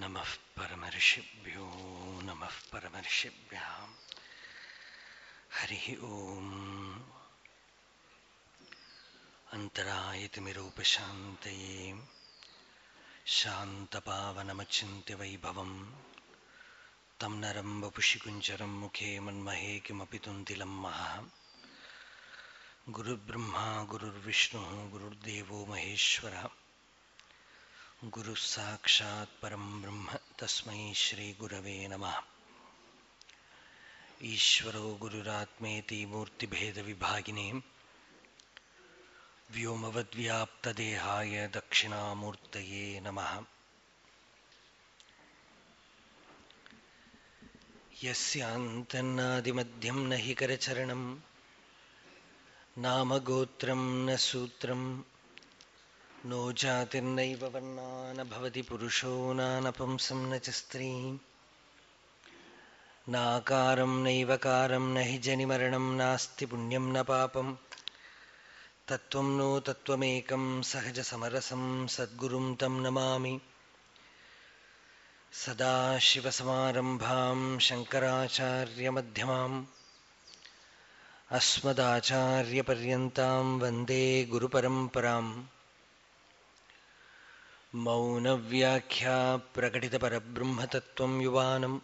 नमः परमर्षिभ्यो नमः परमर्षिभ्यां हरिः ॐ अन्तरायतिमिरूपशान्तये शान्तपावनमचिन्त्य वैभवं तं नरं वपुषि कुञ्जरं मुखे मन्महे किमपि तुन्तिलं महः। गुरुर्ब्रह्मा, गुरुर्विष्णुः, गुरुर्देवो महेश्वरः। गुरुः साक्षात् परं ब्रह्म तस्मै श्रीगुरवे नमः। ईश्वरो गुरुरात्मेति मूर्तिभेदविभागिने व्योमवद्व्याप्तदेहाय दक्षिणामूर्तये नमः। यस्यान्तन्नादिमध्यं न हि करचरणं नाम गोत्रं न सूत्रं नो जातिर्नैव वर्णा न भवति पुरुषो न च स्त्री नाकारं नैवकारं न हि जनिमरणं, नास्ति पुण्यं न पापं। तत्त्वं नो तत्त्वमेकं, सहजसमरसं, सद्गुरुं तं नमामि। सदाशिवसमारम्भां शङ्कराचार्यमध्यमाम्। अस्मदाचार्यपर्यन्तां वंदे गुरुपरम्पराम्। मौनव्याख्या प्रकटितपरब्रह्मतत्त्वं युवानं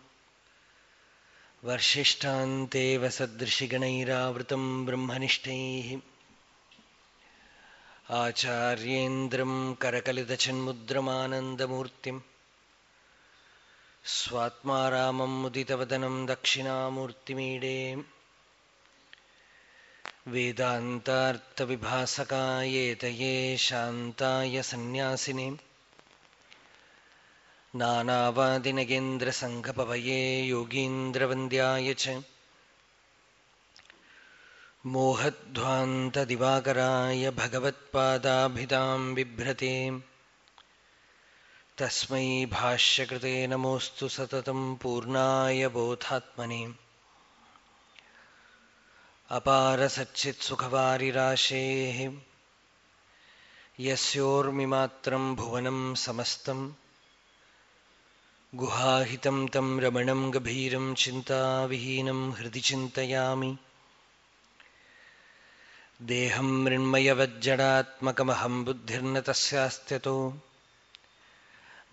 वर्षिष्ठान्तेव सदृशिगणैरावृतं ब्रह्मनिष्ठैः। आचार्येन्द्रं करकलितचिन्मुद्रमानन्दमूर्तिं स्वात्मा रामं मुदितवदनं दक्षिणामूर्तिमीडे। वेदान्तार्थविभासकायेतये शान्ताय सन्न्यासिने। नानावादिनगेन्द्रसङ्घपवये योगीन्द्रवन्द्याय च। मोहध्वान्तदिवाकराय भगवत्पादाभिधां बिभ्रते। तस्मै भाष्यकृते नमोऽस्तु सततं पूर्णाय बोधात्मने। अपारसच्चित्सुखवारिराशेः। यस्योर्मिमात्रं भुवनं समस्तं। गुहाहितं तं रमणं गभीरं चिन्ताविहीनं हृदि चिन्तयामि। देहं मृण्मयवज्जडात्मकमहं बुद्धिर्न तस्यास्त्यतो।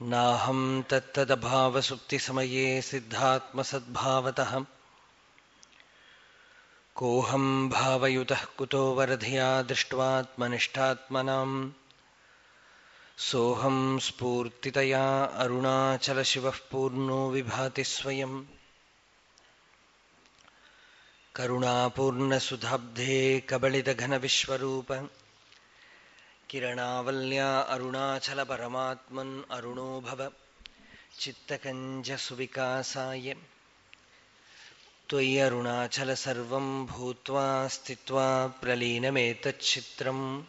नाहं तत्तदभावसुप्तिसमये सिद्धात्मसद्भावतः। कोऽहं भावयुतः कुतो वरधिया दृष्ट्वात्मनिष्ठात्मनाम्। सोऽहं स्फूर्तितया अरुणाचलशिवः पूर्णो विभाति स्वयम् करुणापूर्णसुधाब्धे कबलितघनविश्वरूप। किरणावल्या अरुणाचलपरमात्मन् अरुणो भव। चित्तकञ्जसुविकासाय। त्वयि अरुणाचल सर्वं भूत्वा स्थित्वा प्रलीनमेतच्छित्रम्।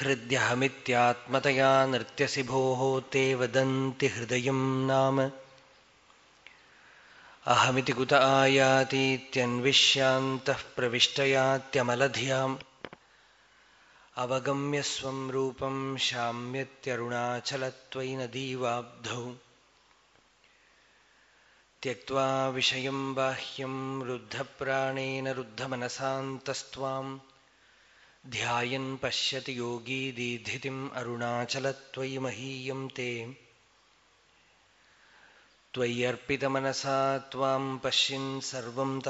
हृद्यहमित्यात्मतया नृत्यसि भोः ते वदन्ति हृदयं नाम। अहमिति कुत आयातीत्यन्विष्यान्तः प्रविष्टयात्यमलधियाम्। अवगम्य स्वं रूपं शाम्यत्यरुणाचलत्वयि नदीवाब्धौ त्यक्त्वा विषयं बाह्यं रुद्धप्राणेन रुद्धमनसान्तस्त्वां ध्यायन् पश्यति योगी दीधितिम् अरुणाचलत्वयि महीयं ते। त्वय्यर्पितमनसा त्वां पश्यन् सर्वं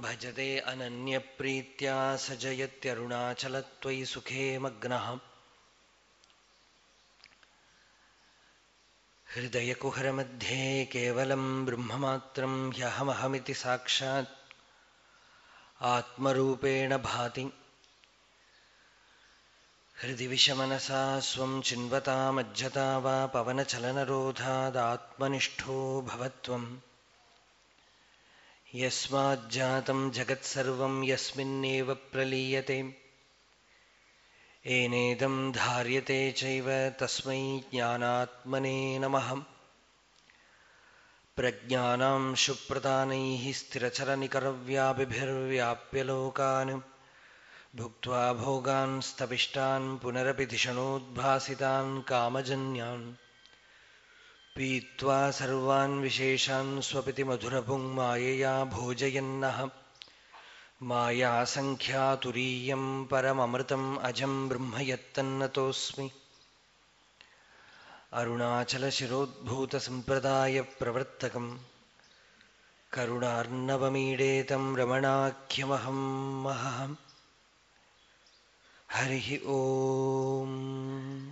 भजते अनन्यप्रीत्या स जयत्यरुणाचलत्वयि सुखे मग्नः हृदयकुहरमध्ये केवलं ब्रह्ममात्रं ह्यहमहमिति साक्षात् आत्मरूपेण भाति। हृदि विषमनसा स्वं चिन्वतामज्जता वा पवनचलनरोधादात्मनिष्ठो भवत्वम्। यस्माज्जातं जगत्सर्वं यस्मिन्नेव प्रलीयते। एनेदं धार्यते चैव ज्ञानात्मने प्रज्ञानां शुप्रदानैः लोकान् भुक्त्वा भोगान् स्तपिष्टान् पुनरपि धिषणोद्भासितान् कामजन्यान् पीत्वा सर्वान् विशेषान् स्वपिति मधुरपुङ्मायया भोजयन्नः। मायासङ्ख्यातुरीयं परममृतम् अजं ब्रह्म यत्तन्नतोऽस्मि। अरुणाचलशिरोद्भूतसम्प्रदायप्रवर्तकम् करुणार्णवमीडे तं रमणाख्यमहं महहम्। हरिः ॐ